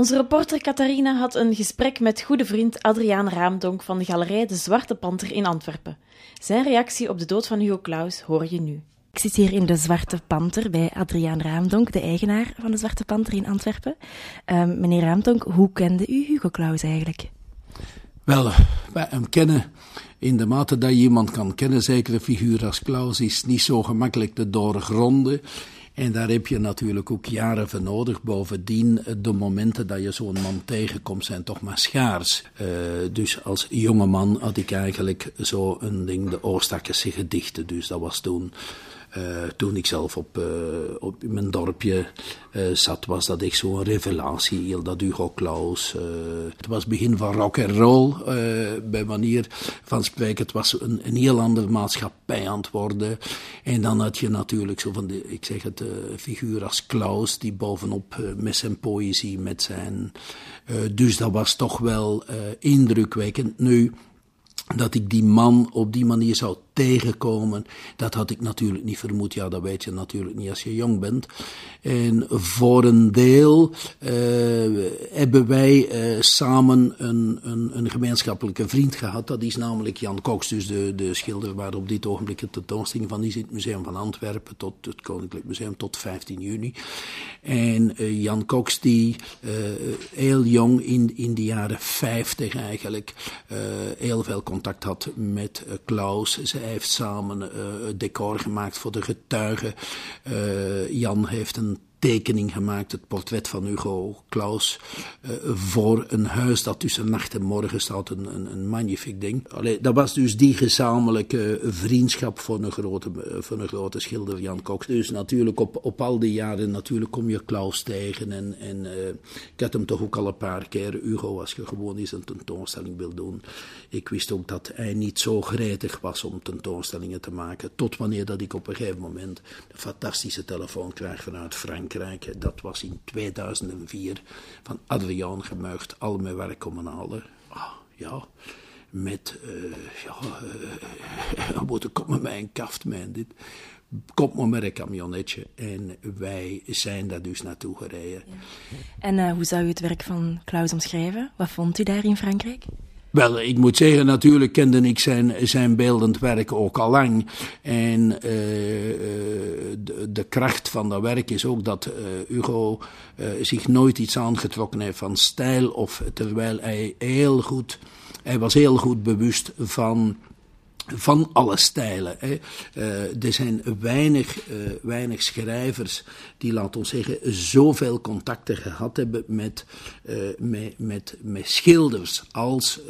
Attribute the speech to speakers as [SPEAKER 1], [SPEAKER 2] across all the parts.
[SPEAKER 1] Onze reporter Catharina had een gesprek met goede vriend Adriaan Raamdonk van de galerij De Zwarte Panter in Antwerpen. Zijn reactie op de dood van Hugo Claus hoor je nu. Ik zit hier in de Zwarte Panter bij Adriaan Raamdonk, de eigenaar van de Zwarte Panter in Antwerpen. Uh, meneer Raamdonk, hoe kende u Hugo Claus eigenlijk?
[SPEAKER 2] Wel, wij hem kennen in de mate dat je iemand kan kennen, zeker een figuur als Klaus, is niet zo gemakkelijk te doorgronden. En daar heb je natuurlijk ook jaren voor nodig. Bovendien, de momenten dat je zo'n man tegenkomt, zijn toch maar schaars. Uh, dus als jonge man had ik eigenlijk zo een ding, de Oostakkerse gedichten. Dus dat was toen uh, toen ik zelf op, uh, op mijn dorpje uh, zat, was dat echt zo'n revelatie. Heel dat Hugo Claus. het was begin van rock and roll, bij manier van spreken. Het was een, een heel andere maatschappij aan het worden. En dan had je natuurlijk zo van, de, ik zeg het, figuur als Klaus, die bovenop met zijn poëzie, met zijn. dus dat was toch wel indrukwekkend. Nu dat ik die man op die manier zou tegenkomen, dat had ik natuurlijk niet vermoed. Ja, dat weet je natuurlijk niet als je jong bent. En voor een deel uh, hebben wij uh, samen een, een, een, gemeenschappelijke vriend gehad. Dat is namelijk Jan Cox, dus de, de schilder waar op dit ogenblik de tentoonstelling van is in het Museum van Antwerpen tot het Koninklijk Museum tot 15 juni. En uh, Jan Cox, die heel jong in, in de jaren 50 eigenlijk heel veel contact had met Klaus. Zij heeft samen het decor gemaakt voor de getuigen. Jan heeft een tekening gemaakt, het portret van Hugo Claus, uh, voor een huis dat tussen nacht en morgen staat. Een, een, een magnifiek ding. Allee, dat was dus die gezamenlijke vriendschap voor een grote, voor een grote schilder, Jan Cox. Dus natuurlijk op, op al die jaren natuurlijk kom je Klaus tegen. En, en uh, ik had hem toch ook al een paar keer, Hugo, als je gewoon eens een tentoonstelling wil doen. Ik wist ook dat hij niet zo gretig was om tentoonstellingen te maken. Tot wanneer dat ik op een gegeven moment een fantastische telefoon krijg vanuit Frank dat was in 2004 van Adriaan gemuigd, al mijn werk komen halen. Ah, ja, met, uh, ja, uh, moeten komen met een kaft, dit. Komt maar met een camionetje en wij zijn daar dus naartoe gereden.
[SPEAKER 1] En uh, hoe zou u het werk van Klaus omschrijven? Wat vond u daar in Frankrijk?
[SPEAKER 2] Wel, ik moet zeggen, natuurlijk kende ik zijn, zijn beeldend werk ook al lang. En uh, de, de, kracht van dat werk is ook dat uh, Hugo zich nooit iets aangetrokken heeft van stijl. Of terwijl hij heel goed, hij was heel goed bewust van van alle stijlen. Hè. Uh, er zijn weinig, uh, weinig schrijvers die, laten we zeggen, zoveel contacten gehad hebben met, uh, met, met, met schilders als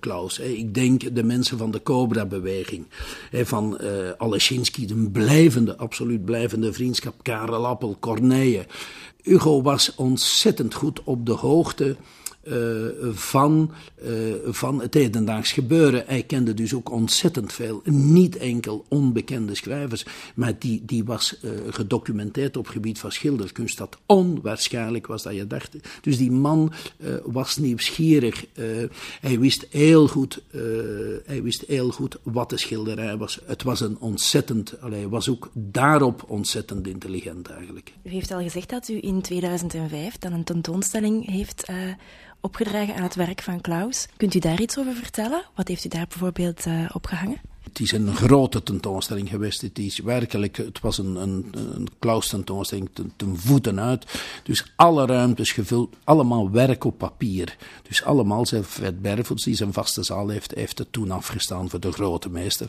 [SPEAKER 2] Klaus. Hè. Ik denk de mensen van de Cobra-beweging, van Alesinski, een blijvende, absoluut blijvende vriendschap, Karel Appel, Corneille. Hugo was ontzettend goed op de hoogte uh, van, uh, van het hedendaags gebeuren. Hij kende dus ook ontzettend veel, niet enkel onbekende schrijvers, maar die, die was uh, gedocumenteerd op gebied van schilderkunst, dat onwaarschijnlijk was dat je dacht. Dus die man was nieuwsgierig. hij, wist heel goed, hij wist heel goed wat de schilderij was. Het was een ontzettend, hij was ook daarop ontzettend intelligent eigenlijk.
[SPEAKER 1] U heeft al gezegd dat u in 2005 dan een tentoonstelling heeft opgedragen aan het werk van Klaus. Kunt u daar iets over vertellen? Wat heeft u daar bijvoorbeeld uh, opgehangen?
[SPEAKER 2] Het is een grote tentoonstelling geweest. Het is werkelijk, het was een, een, een Klaus tentoonstelling ten, ten, voeten uit. Dus alle ruimtes gevuld, allemaal werk op papier. Dus allemaal, zelf Fred Bervoets, die zijn vaste zaal heeft, heeft het toen afgestaan voor de grote meester.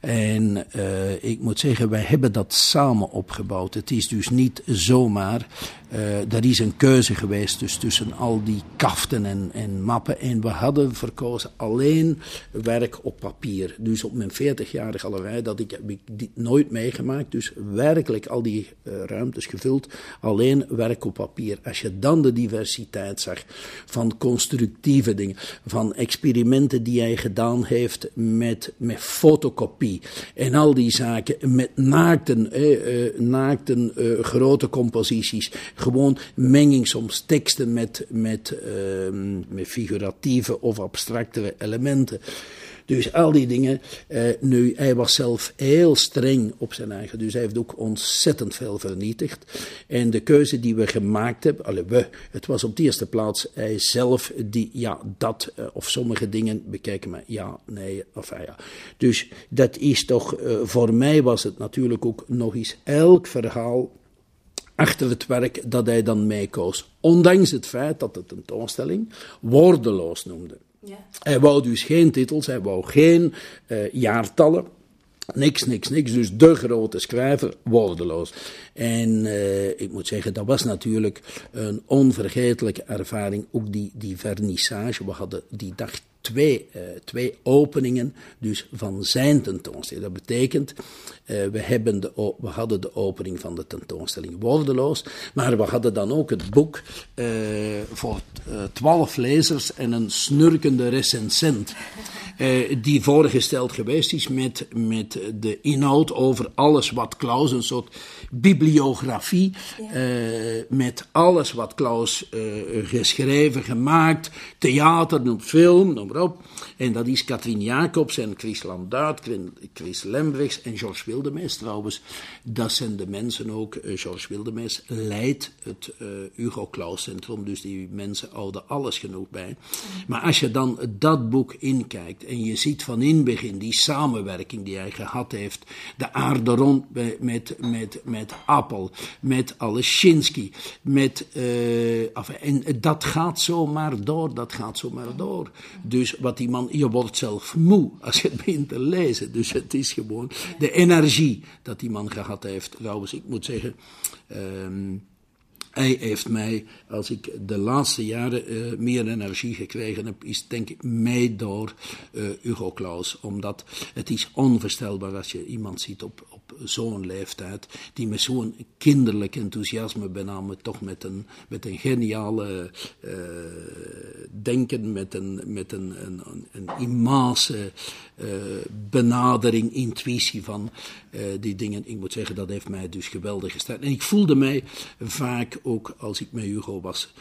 [SPEAKER 2] En uh, ik moet zeggen, wij hebben dat samen opgebouwd. Het is dus niet zomaar. Uh, er is een keuze geweest dus tussen al die kaften en, en mappen. En we hadden verkozen alleen werk op papier. Dus op mijn 40-jarige galerij, dat ik, heb ik dit nooit meegemaakt. Dus werkelijk al die uh, ruimtes gevuld. Alleen werk op papier. Als je dan de diversiteit zag van constructieve dingen. Van experimenten die hij gedaan heeft met, met fotocopie en al die zaken met naakten, eh, naakten uh, grote composities. Gewoon menging soms teksten met, met, uh, met figuratieve of abstractere elementen. Dus al die dingen. Uh, nu, hij was zelf heel streng op zijn eigen. Dus hij heeft ook ontzettend veel vernietigd. En de keuze die we gemaakt hebben, alle we, het was op de eerste plaats hij zelf die, ja, dat uh, of sommige dingen bekijken, maar ja, nee, of ja. Dus dat is toch, uh, voor mij was het natuurlijk ook nog eens elk verhaal achter het werk dat hij dan meekoos. Ondanks het feit dat de tentoonstelling woordeloos noemde. Ja. Hij wou dus geen titels, hij wou geen uh, jaartallen. Niks, niks, niks. Dus de grote schrijver, woordeloos. En uh, ik moet zeggen, dat was natuurlijk een onvergetelijke ervaring. Ook die, die vernissage. We hadden die dag twee, uh, twee openingen dus van zijn tentoonstelling. Dat betekent, uh, we, hebben de, we hadden de opening van de tentoonstelling Woordeloos, maar we hadden dan ook het boek uh, voor twaalf lezers en een snurkende recensent. Die voorgesteld geweest is met, met de inhoud over alles wat Klaus, een soort bibliografie, ja. met alles wat Klaus geschreven, gemaakt, theater, noem film, op. En dat is Katrien Jacobs en Chris Landuit, Chris Lembrechts en Georges Wildemees trouwens. Dat zijn de mensen ook, Georges Wildemees leidt het Hugo Claus Centrum, dus die mensen houden alles genoeg bij. Maar als je dan dat boek inkijkt, en je ziet van in begin die samenwerking die hij gehad heeft. De aarde rond met, met, met Appel, met Aleshinsky, met, uh, en dat gaat zomaar door, dat gaat zomaar door. Dus wat die man, je wordt zelf moe als je het begint te lezen. Dus het is gewoon de energie dat die man gehad heeft. Trouwens, ik moet zeggen, um, hij heeft mij, als ik de laatste jaren uh, meer energie gekregen heb, is denk ik mee door uh, Hugo. Omdat het is onvoorstelbaar als je iemand ziet op, op zo'n leeftijd, die met zo'n kinderlijk enthousiasme bename toch met een, met een geniale uh, denken, met een, met een, een, een immense benadering, intuïtie van die dingen. Ik moet zeggen, dat heeft mij dus geweldig gesteld. En ik voelde mij vaak ook als ik met Hugo was,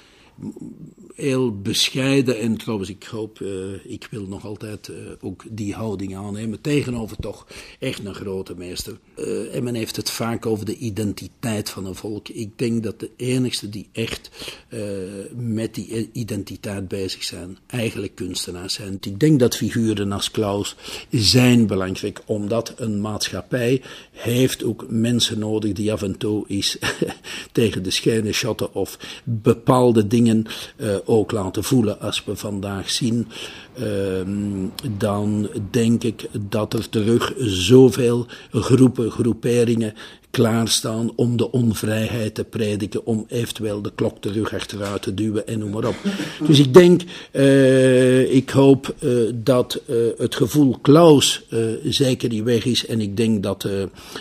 [SPEAKER 2] heel bescheiden. En trouwens, ik hoop, uh, ik wil nog altijd uh, ook die houding aannemen. Tegenover toch echt een grote meester. Uh, en men heeft het vaak over de identiteit van een volk. Ik denk dat de enigste die echt met die identiteit bezig zijn, eigenlijk kunstenaars zijn. Ik denk dat figuren als Klaus zijn belangrijk, omdat een maatschappij heeft ook mensen nodig die af en toe is tegen de schijnen shotten of bepaalde dingen dingen uh, ook laten voelen. Als we vandaag zien, uh, dan denk ik dat er terug zoveel groepen, groeperingen klaarstaan om de onvrijheid te prediken, om eventueel de klok terug achteruit te duwen en noem maar op. Dus ik denk, uh, ik hoop uh, dat uh, het gevoel Klaus zeker die weg is en ik denk dat,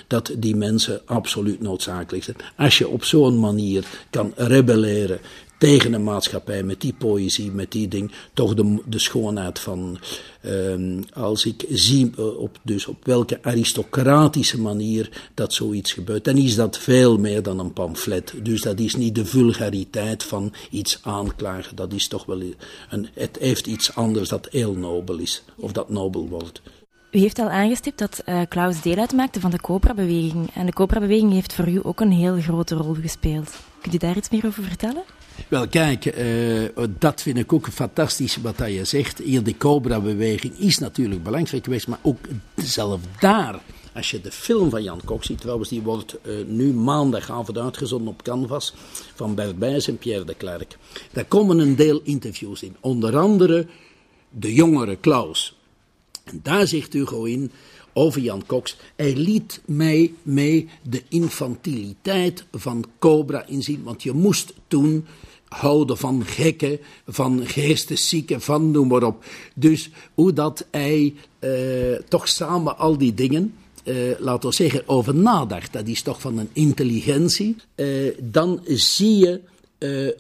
[SPEAKER 2] dat die mensen absoluut noodzakelijk zijn. Als je op zo'n manier kan rebelleren tegen een maatschappij met die poëzie, met die ding, toch de, de schoonheid van, um, als ik zie uh, op, dus op welke aristocratische manier dat zoiets gebeurt, dan is dat veel meer dan een pamflet. Dus dat is niet de vulgariteit van iets aanklagen, dat is toch wel een, het heeft iets anders dat heel nobel is, of dat nobel wordt.
[SPEAKER 1] U heeft al aangestipt dat uh, Klaus deel uitmaakte van de Cobra-beweging. En de Cobra-beweging heeft voor u ook een heel grote rol gespeeld. Kunt u daar iets meer over vertellen?
[SPEAKER 2] Wel, kijk, uh, dat vind ik ook fantastisch wat je zegt. Hier, de Cobra-beweging is natuurlijk belangrijk geweest, maar ook zelf daar. Als je de film van Jan Kok ziet, trouwens, die wordt uh, nu maandagavond uitgezonden op Canvas van Bert Bijs en Pierre de Klerk. Daar komen een deel interviews in. Onder andere de jongere Klaus. En daar zegt Hugo in over Jan Cox. Hij liet mij mee de infantiliteit van Cobra inzien. Want je moest toen houden van gekken, van geesteszieken, van noem maar op. Dus hoe dat hij uh, toch samen al die dingen, uh, laten we zeggen, over nadacht. Dat is toch van een intelligentie. Uh, dan zie je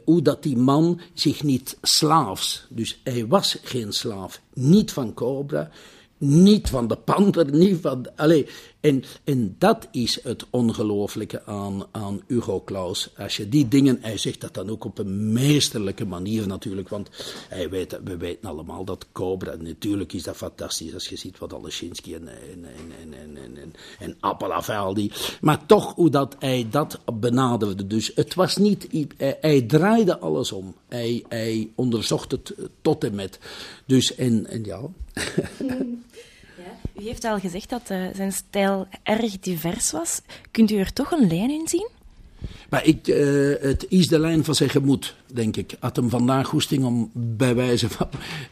[SPEAKER 2] hoe dat die man zich niet slaafs, dus hij was geen slaaf, niet van Cobra, niet van de panter, niet van. Allee, En, en dat is het ongelooflijke aan, aan Hugo Claus. Als je die dingen, hij zegt dat dan ook op een meesterlijke manier natuurlijk, want hij weet, we weten allemaal dat Cobra, natuurlijk is dat fantastisch als je ziet wat Alesinski en, en, en, en, en, en, en Appalavaldi, maar toch hoe dat hij dat benaderde. Dus het was niet, hij, hij draaide alles om. Hij, hij onderzocht het tot en met. Dus en, en ja.
[SPEAKER 1] U heeft al gezegd dat uh, zijn stijl erg divers was. Kunt u er toch een lijn in zien?
[SPEAKER 2] Maar uh, het is de lijn van zijn gemoed, denk ik. Had hem vandaag goesting om bij wijze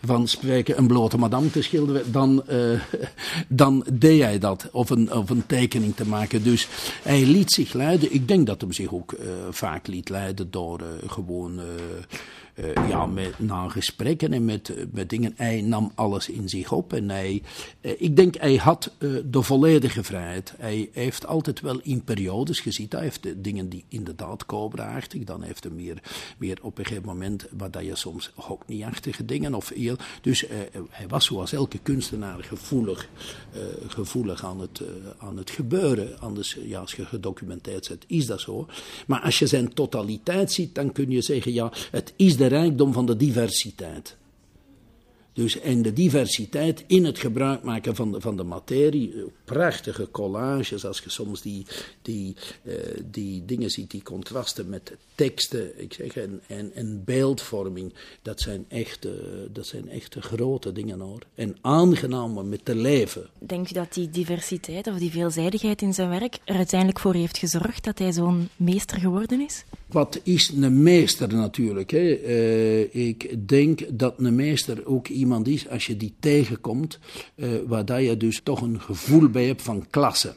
[SPEAKER 2] van, spreken een blote madame te schilderen, dan, uh, dan deed hij dat. Of een, of een tekening te maken. Dus hij liet zich leiden. Ik denk dat hem zich ook vaak liet leiden door gewoon uh, ja, met, na gesprekken en met, met dingen. Hij nam alles in zich op en hij, ik denk hij had de volledige vrijheid. Hij heeft altijd wel in periodes gezien. Hij heeft de dingen die inderdaad cobra-achtig, dan heeft hij meer, meer op een gegeven moment waar dat je soms hockney-achtige dingen of heel. Dus hij was zoals elke kunstenaar gevoelig, gevoelig aan, het, aan het gebeuren. Anders, ja, als je gedocumenteerd zet, is dat zo. Maar als je zijn totaliteit ziet, dan kun je zeggen, ja, het is de rijkdom van de diversiteit. Dus en de diversiteit in het gebruik maken van de, van de materie. Prachtige collages, als je soms die, die, uh, die dingen ziet, die contrasten met teksten ik zeg, en, en, en beeldvorming. Dat zijn, echte, dat zijn echte grote dingen hoor. En aangenaam om met te leven.
[SPEAKER 1] Denkt u dat die diversiteit of die veelzijdigheid in zijn werk er uiteindelijk voor heeft gezorgd dat hij zo'n meester geworden is?
[SPEAKER 2] Wat is een meester natuurlijk? Hè? Uh, ik denk dat een meester ook iemand is, als je die tegenkomt, uh, waar dat je dus toch een gevoel bij hebt van klasse.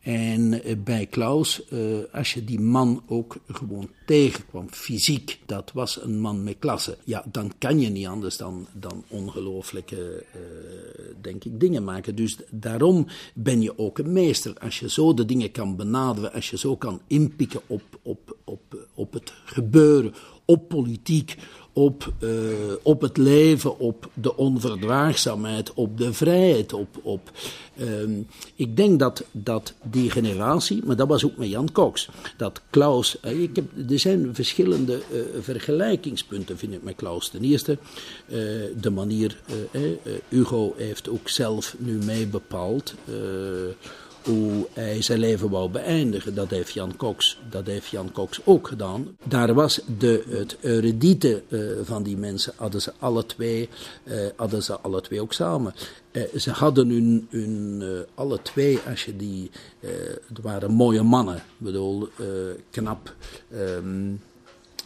[SPEAKER 2] En uh, bij Klaus, uh, als je die man ook gewoon tegenkwam, fysiek, dat was een man met klasse. Ja, dan kan je niet anders dan, dan ongelooflijke, denk ik, dingen maken. Dus daarom ben je ook een meester. Als je zo de dingen kan benaderen, als je zo kan inpikken op, op, op, op het gebeuren, op politiek, op, uh, op het leven, op de onverdraagzaamheid, op de vrijheid. Op, op, um, ik denk dat, dat die generatie, maar dat was ook met Jan Cox, dat Klaus, uh, ik heb, er zijn verschillende uh, vergelijkingspunten, vind ik, met Klaus. Ten eerste, de manier, Hugo heeft ook zelf nu mee bepaald hoe hij zijn leven wou beëindigen. Dat heeft Jan Cox, dat heeft Jan Cox ook gedaan. Daar was de, het erudite uh, van die mensen, hadden ze alle twee, uh, hadden ze alle twee ook samen. Uh, ze hadden hun, hun alle twee, als je die, het waren mooie mannen, ik bedoel, knap. Um,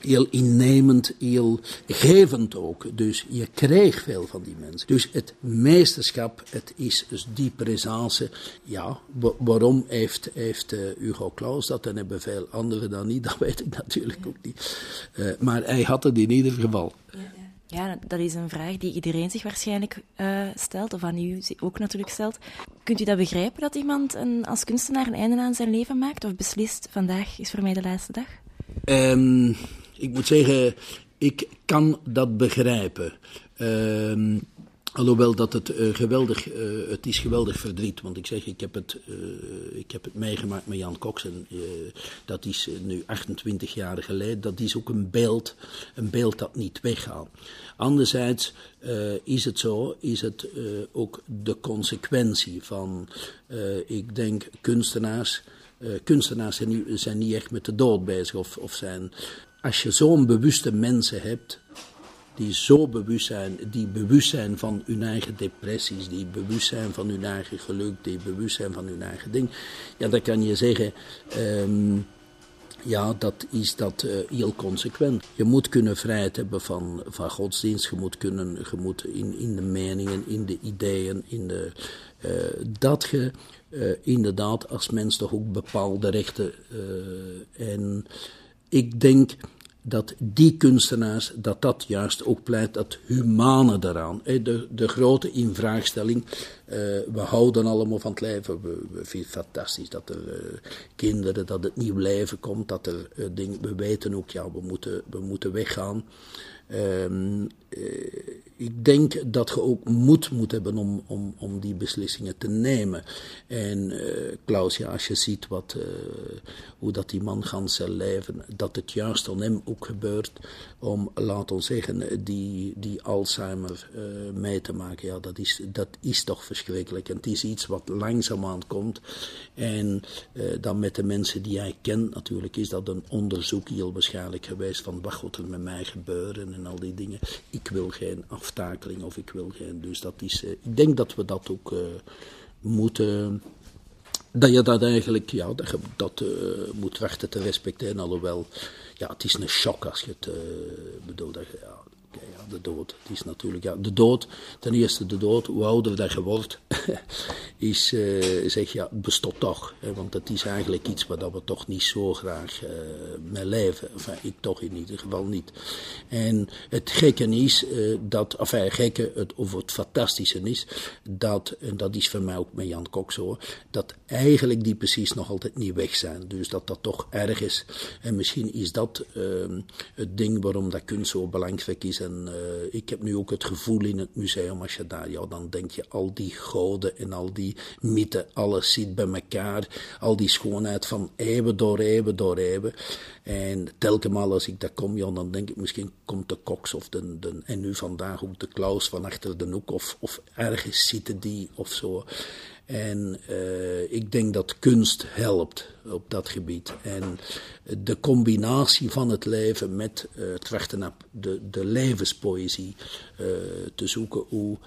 [SPEAKER 2] heel innemend, heel gevend ook. Dus je kreeg veel van die mensen. Dus het meesterschap, het is dus die presence. Ja, waarom heeft, heeft uh, Hugo Claus dat en hebben veel anderen dan niet? Dat weet ik natuurlijk ook niet. Uh, maar hij had het in ieder geval.
[SPEAKER 1] Ja, ja. dat is een vraag die iedereen zich waarschijnlijk uh, stelt, of aan u ook natuurlijk stelt. Kunt u dat begrijpen, dat iemand een, als kunstenaar een einde aan zijn leven maakt, of beslist, vandaag is voor mij de laatste dag?
[SPEAKER 2] Um, ik moet zeggen, ik kan dat begrijpen. Uh, alhoewel dat het uh, geweldig, uh, het is geweldig verdriet. Want ik zeg, ik heb het, uh, ik heb het meegemaakt met Jan Cox. En dat is nu 28 jaar geleden. Dat is ook een beeld, een beeld dat niet weggaat. Anderzijds is het zo, is het ook de consequentie van, ik denk, kunstenaars. kunstenaars zijn, nu, zijn niet echt met de dood bezig of, of zijn als je zo'n bewuste mensen hebt, die zo bewust zijn, die bewust zijn van hun eigen depressies, die bewust zijn van hun eigen geluk, die bewust zijn van hun eigen ding, ja, dan kan je zeggen, um, ja, dat is dat uh, heel consequent. Je moet kunnen vrijheid hebben van, van godsdienst, je moet, kunnen, je moet in, in de meningen, in de ideeën, in de, uh, dat je uh, inderdaad als mens toch ook bepaalde rechten en ik denk dat die kunstenaars, dat dat juist ook pleit, dat humane daaraan. De, de grote invraagstelling, uh, we houden allemaal van het leven, we, we vinden het fantastisch dat er uh, kinderen, dat het nieuw leven komt, dat er uh, dingen, we weten ook, ja, we moeten, we moeten weggaan. Um, ik denk dat je ook moed moet hebben om, om, om die beslissingen te nemen. En uh, Klaus, ja, als je ziet wat, uh, hoe dat die man gaan zijn leven, dat het juist aan hem ook gebeurt om, laat ons zeggen, die, die Alzheimer uh, mee te maken. Ja, dat is, dat is toch verschrikkelijk. En het is iets wat langzaamaan komt. En dan met de mensen die hij kent, natuurlijk is dat een onderzoek heel waarschijnlijk geweest van wat er met mij gebeuren en al die dingen. Ik wil geen aftakeling of ik wil geen. Dus dat is, uh, ik denk dat we dat ook moeten. Dat je dat eigenlijk, ja, dat je dat moet wachten te respecteren. Alhoewel, ja, het is een shock als je het bedoelt. Dat je, ja, ja, de dood. Het is natuurlijk, ja, de dood, ten eerste de dood, hoe ouder dat je wordt, is, uh, zeg ja, bestond toch. Hè, want het is eigenlijk iets waar we toch niet zo graag uh, mee leven. Enfin, ik toch in ieder geval niet. En het gekke is uh, dat, enfin, gekke, het, of het fantastische is, dat, en dat is voor mij ook met Jan Kok zo, dat eigenlijk die precies nog altijd niet weg zijn. Dus dat dat toch erg is. En misschien is dat ehm, het ding waarom dat kunst zo belangrijk is. En ik heb nu ook het gevoel in het museum, als je daar, ja, dan denk je al die goden en al die mythen, alles zit bij elkaar. Al die schoonheid van eeuwen door eeuwen door eeuwen. En telkens als ik daar kom, ja, dan denk ik misschien komt de koks of de, de en nu vandaag ook de Klaus van achter de hoek of, of ergens zitten die of zo. En uh, ik denk dat kunst helpt op dat gebied. En de combinatie van het leven met uh, het wachten naar de, de levenspoëzie uh, te zoeken, hoe,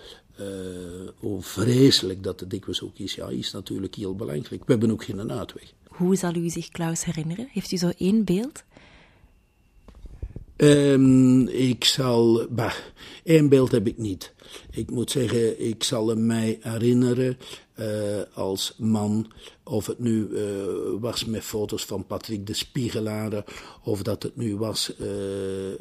[SPEAKER 2] hoe vreselijk dat het dikwijls ook is, ja, is natuurlijk heel belangrijk. We hebben ook geen uitweg.
[SPEAKER 1] Hoe zal u zich Klaus herinneren? Heeft u zo één beeld?
[SPEAKER 2] Um, ik zal. Bah, één beeld heb ik niet. Ik moet zeggen, ik zal mij herinneren uh, als man of het nu uh, was met foto's van Patrick de Spiegelare, of dat het nu was uh, uh,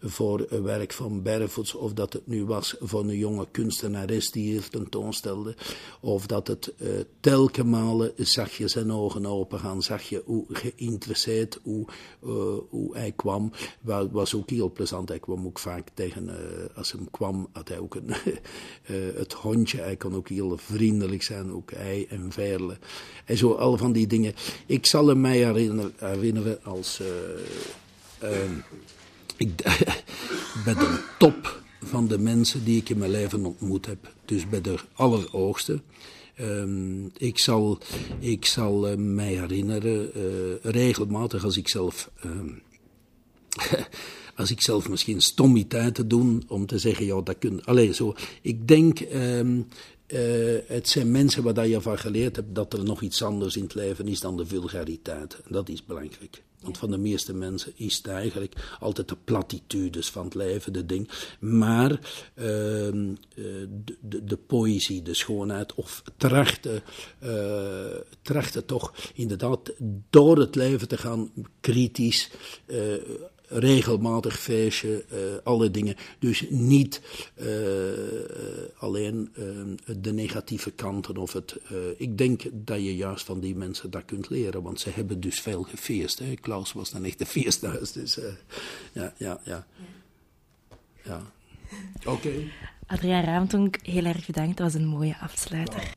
[SPEAKER 2] voor werk van Bervoets, of dat het nu was voor een jonge kunstenares die hier tentoonstelde, of dat het telkenmalen zag je zijn ogen open gaan, zag je hoe geïnteresseerd, hoe, hoe hij kwam. Was ook heel plezant. Hij kwam ook vaak tegen, als hij kwam, had hij ook een, het hondje. Hij kon ook heel vriendelijk zijn, ook hij en Verle. En zo, al van die dingen. Ik zal er mij herinneren, als. Uh, uh, ik, bij de top van de mensen die ik in mijn leven ontmoet heb. Dus bij de allerhoogste. Um, ik zal, ik zal uh, mij herinneren, uh, regelmatig als ik zelf. Um, als ik zelf misschien stommiteiten doe om te zeggen, ja, dat kun Allee, zo. Ik denk, uh, het zijn mensen waar je van geleerd hebt dat er nog iets anders in het leven is dan de vulgariteit. Dat is belangrijk. Want van de meeste mensen is het eigenlijk altijd de platitudes van het leven, de ding. Maar uh, de, de, de, poëzie, de schoonheid, of trachten, uh, trachten toch inderdaad door het leven te gaan, kritisch regelmatig feestje, uh, alle dingen. Dus niet uh, alleen uh, de negatieve kanten of het. ik denk dat je juist van die mensen dat kunt leren, want ze hebben dus veel gefeest. Hè? Klaus was dan echt de feesthuis, dus ja, ja, ja. Ja. Oké. Okay.
[SPEAKER 1] Adriaan Raamtonk, heel erg bedankt. Dat was een mooie afsluiter.